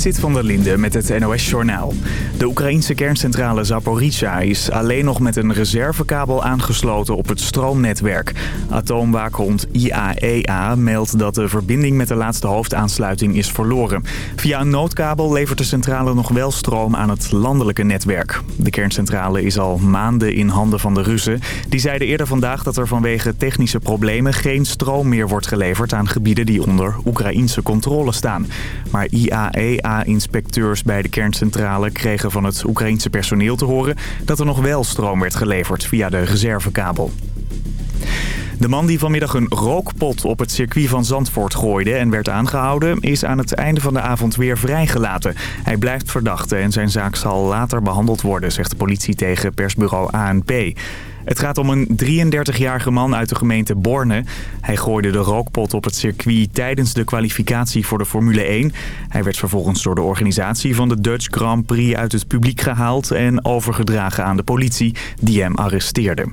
Sit van der Linde met het NOS-journaal. De Oekraïense kerncentrale Zaporizhia is alleen nog met een reservekabel aangesloten op het stroomnetwerk. Atoomwaakhond IAEA e meldt dat de verbinding met de laatste hoofdaansluiting is verloren. Via een noodkabel levert de centrale nog wel stroom aan het landelijke netwerk. De kerncentrale is al maanden in handen van de Russen. Die zeiden eerder vandaag dat er vanwege technische problemen geen stroom meer wordt geleverd aan gebieden die onder Oekraïense controle staan. Maar IAEA-inspecteurs bij de kerncentrale kregen van het Oekraïense personeel te horen dat er nog wel stroom werd geleverd via de reservekabel. De man die vanmiddag een rookpot op het circuit van Zandvoort gooide en werd aangehouden... is aan het einde van de avond weer vrijgelaten. Hij blijft verdachte en zijn zaak zal later behandeld worden, zegt de politie tegen persbureau ANP. Het gaat om een 33-jarige man uit de gemeente Borne. Hij gooide de rookpot op het circuit tijdens de kwalificatie voor de Formule 1. Hij werd vervolgens door de organisatie van de Dutch Grand Prix uit het publiek gehaald... en overgedragen aan de politie, die hem arresteerde.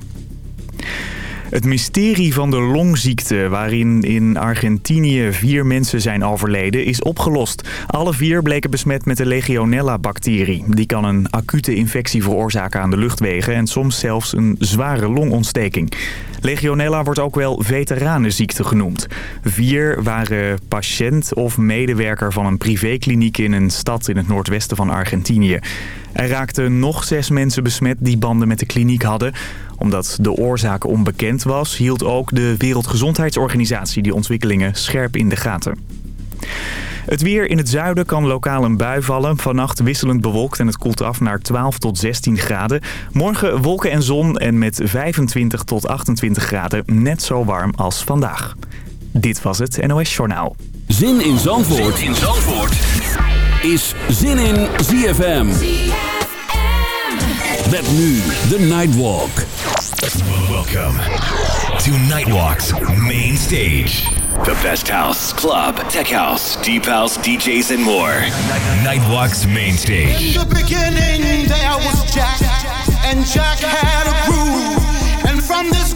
Het mysterie van de longziekte waarin in Argentinië vier mensen zijn overleden is opgelost. Alle vier bleken besmet met de Legionella-bacterie. Die kan een acute infectie veroorzaken aan de luchtwegen en soms zelfs een zware longontsteking. Legionella wordt ook wel veteranenziekte genoemd. Vier waren patiënt of medewerker van een privékliniek in een stad in het noordwesten van Argentinië. Er raakten nog zes mensen besmet die banden met de kliniek hadden. Omdat de oorzaak onbekend was, hield ook de Wereldgezondheidsorganisatie die ontwikkelingen scherp in de gaten. Het weer in het zuiden kan lokaal een bui vallen. Vannacht wisselend bewolkt en het koelt af naar 12 tot 16 graden. Morgen wolken en zon en met 25 tot 28 graden net zo warm als vandaag. Dit was het NOS Journaal. Zin in Zandvoort, zin in Zandvoort. is Zin in ZFM. Met nu de Nightwalk. Welcome to Nightwalk's main stage. The best house, club, tech house, deep house, DJs, and more. Nightwalk's main stage. In the beginning, there was Jack, and Jack had a groove. And from this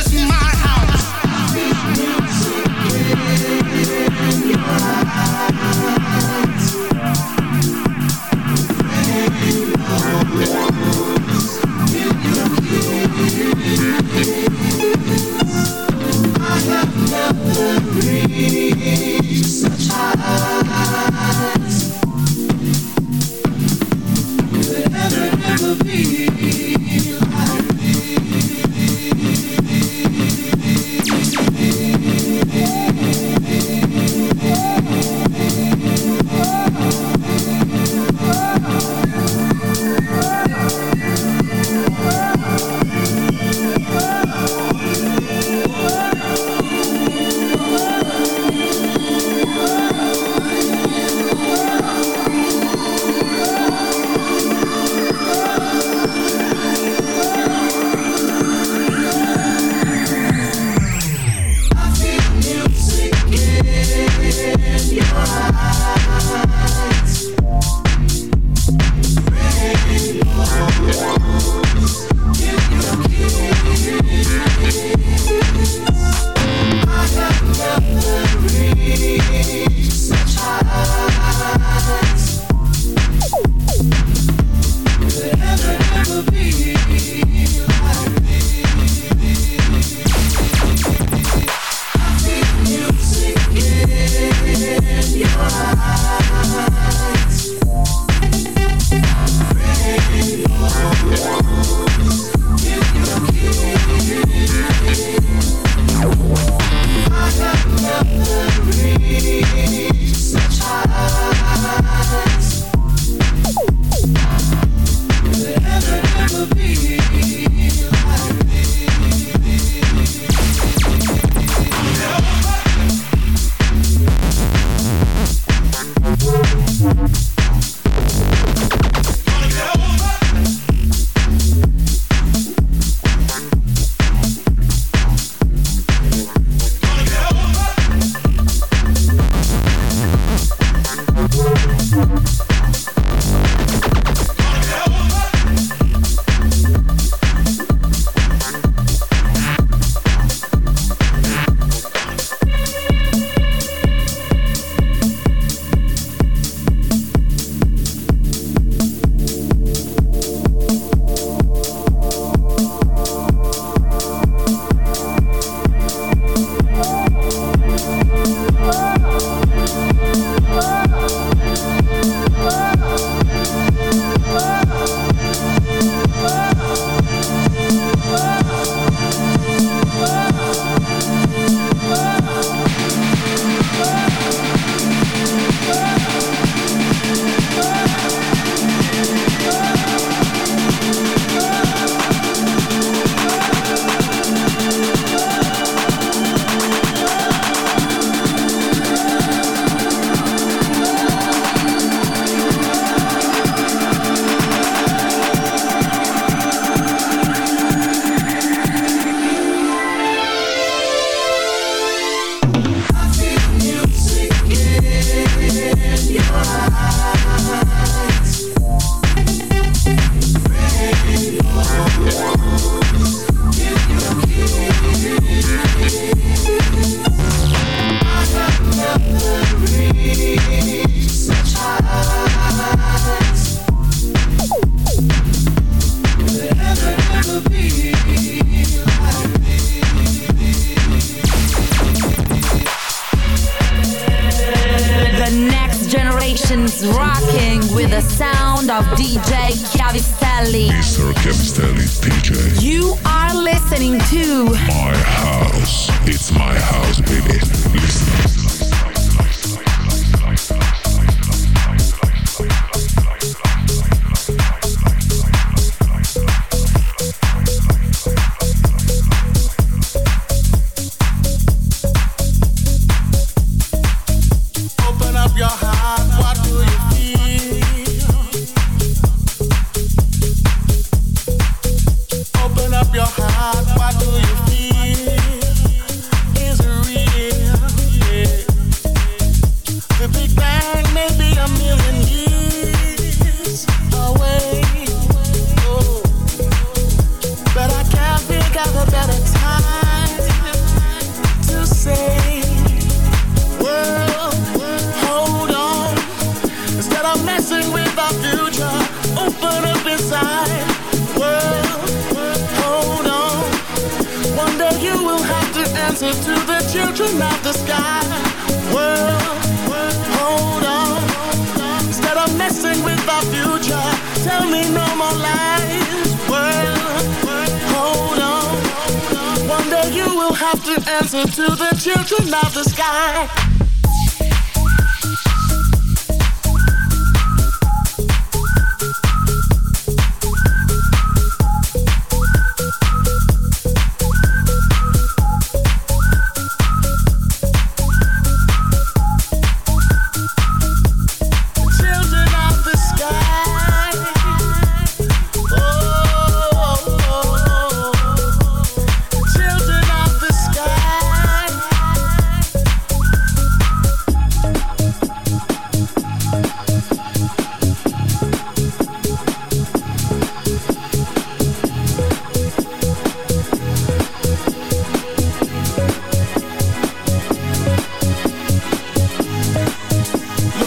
Could ever, never be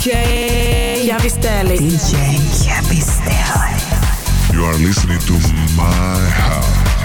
DJ Chiavistelli. DJ Chiavistelli. You are listening to my house.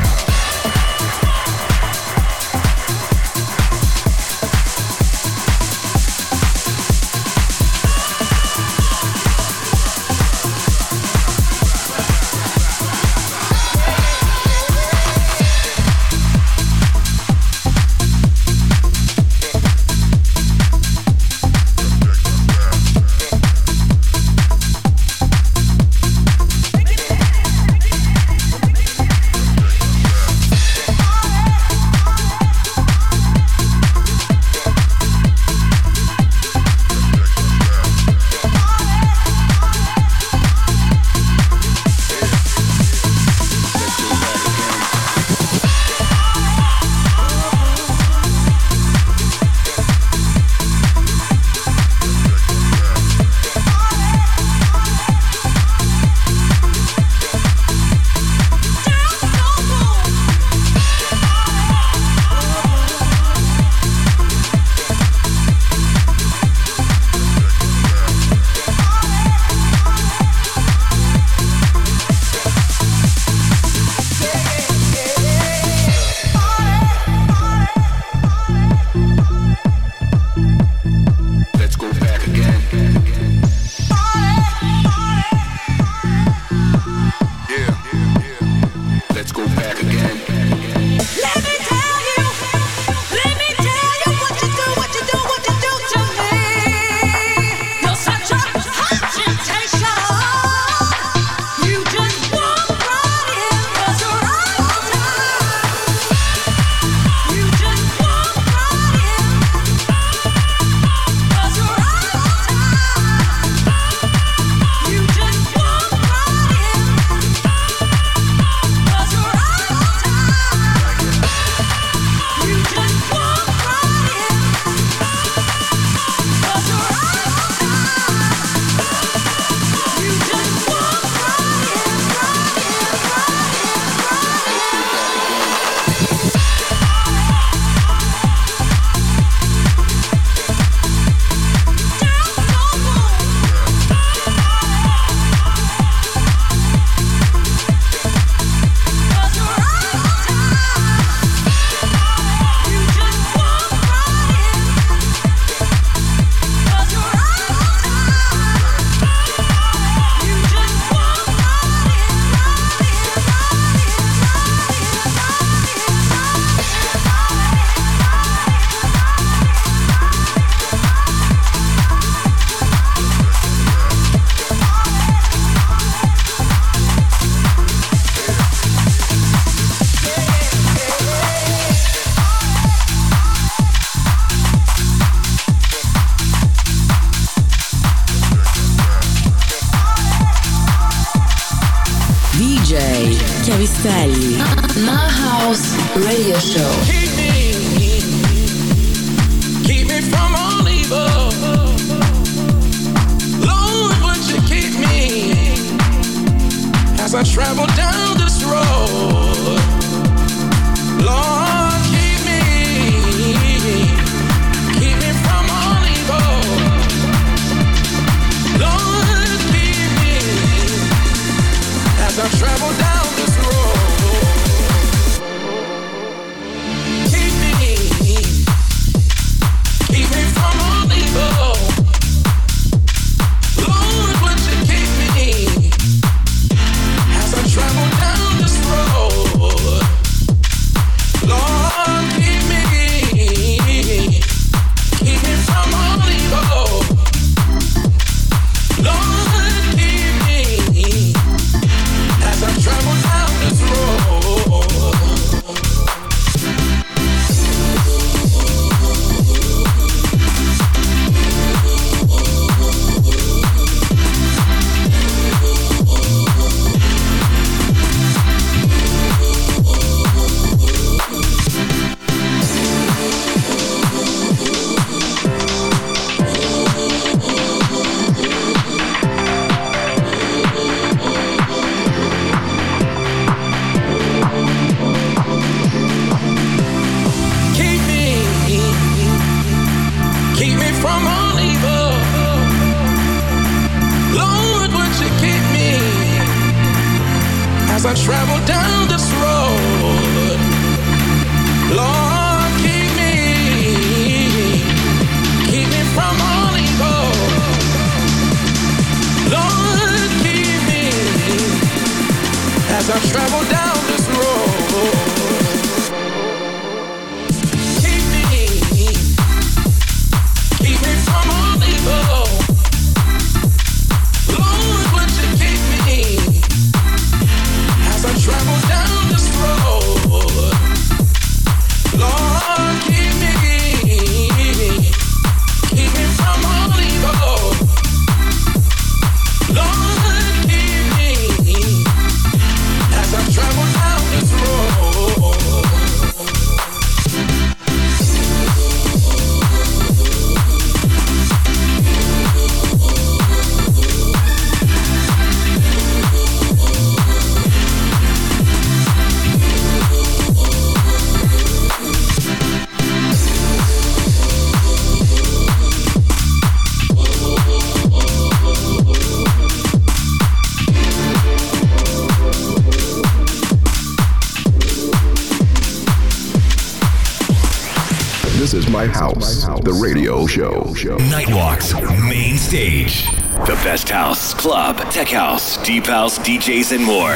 Show. Nightwalks. Main stage. The best house, club, tech house, deep house, DJs, and more.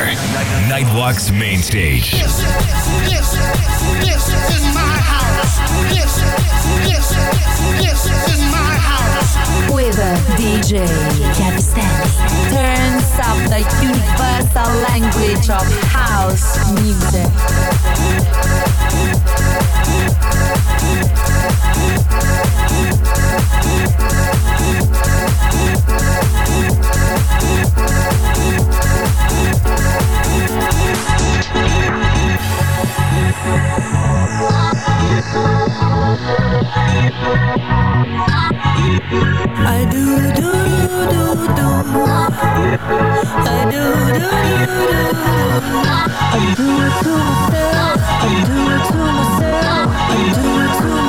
Nightwalks. Main stage. This, this, this is my house. This, this, this is my house. With a DJ Capistan. Turns up the universal language of house music. I do do do do. I do do do do. I do it to myself. I do it to myself. I do it to myself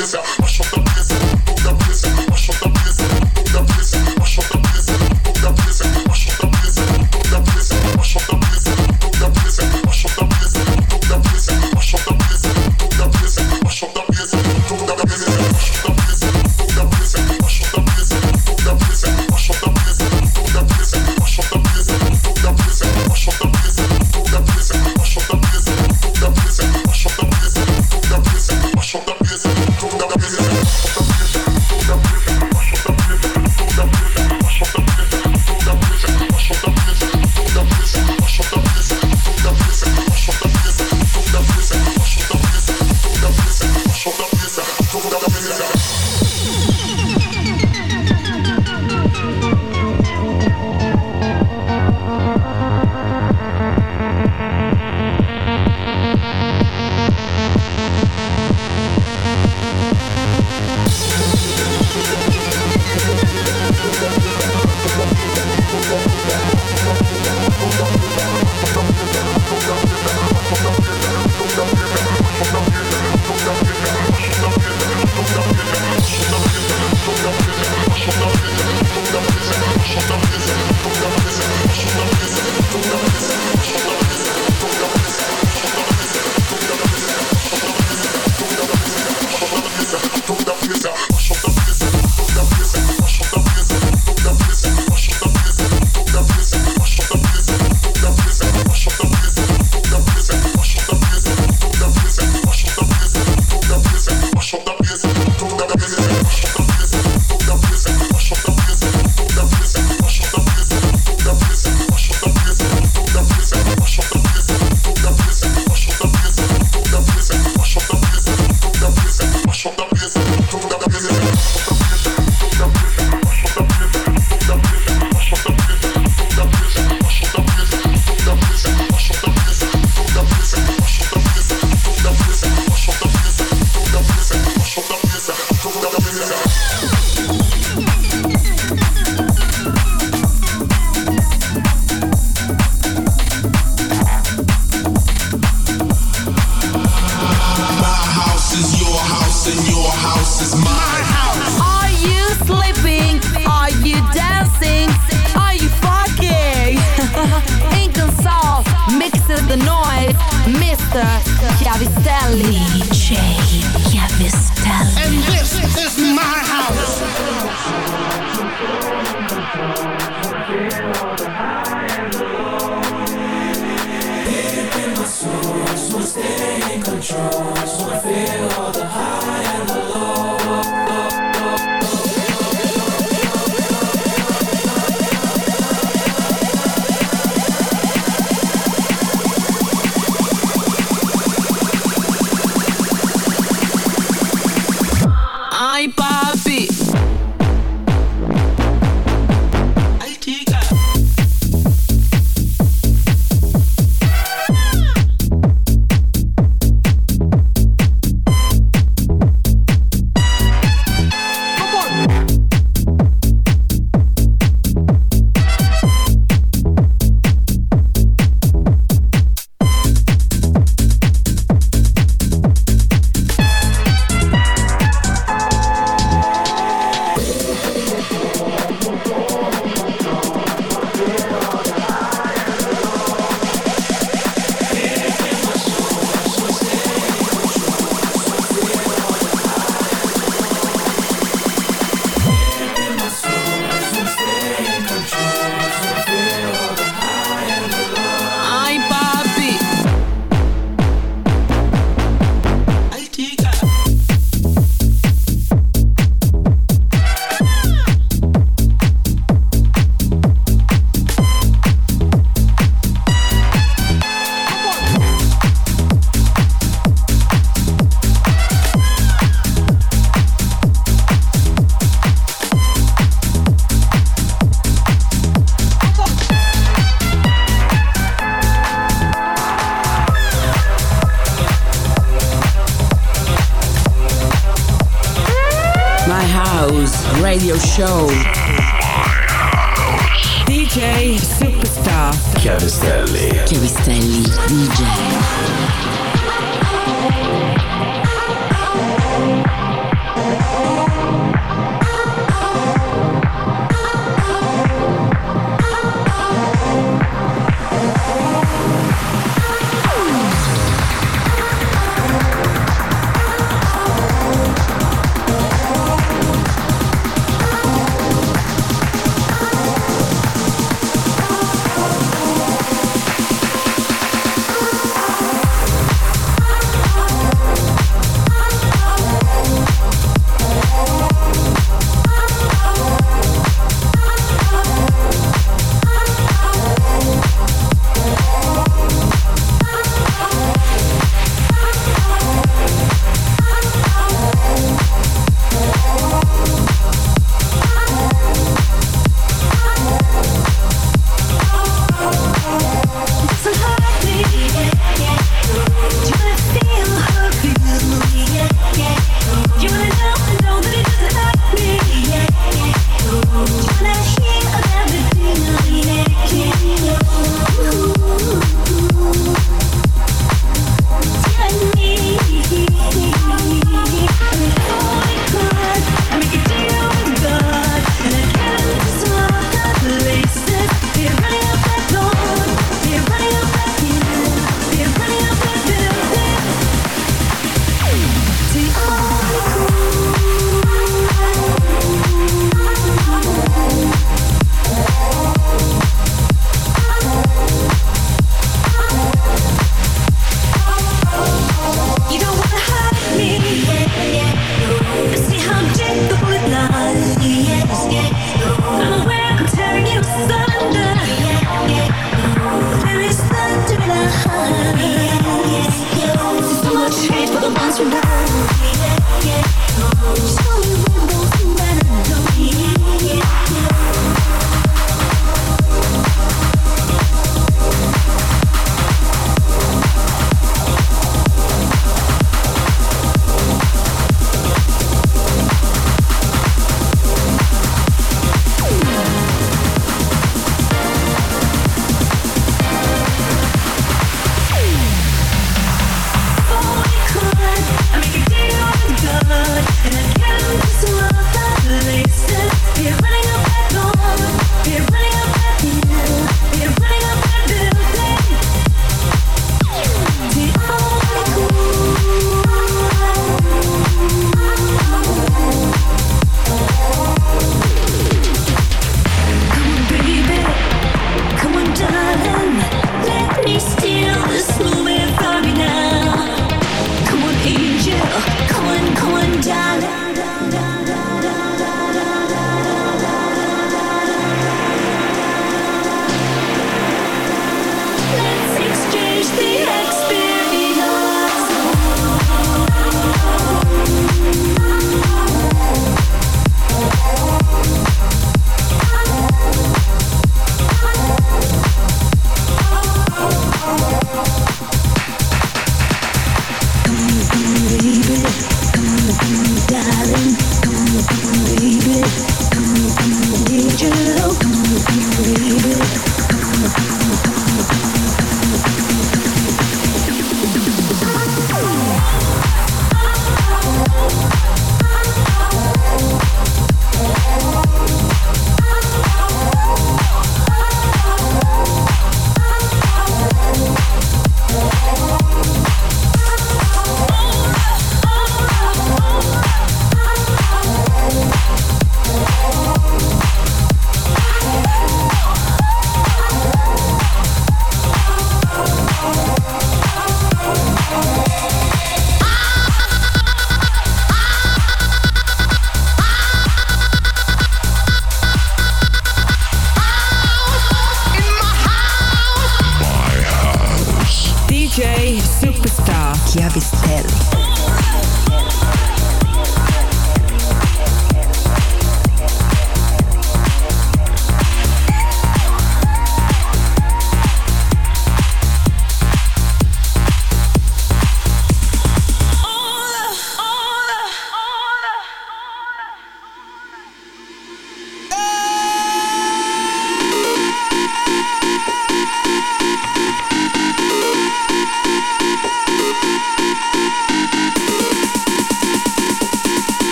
yourself. DJ Superstar. Chiavistelli. Chiavistelli DJ.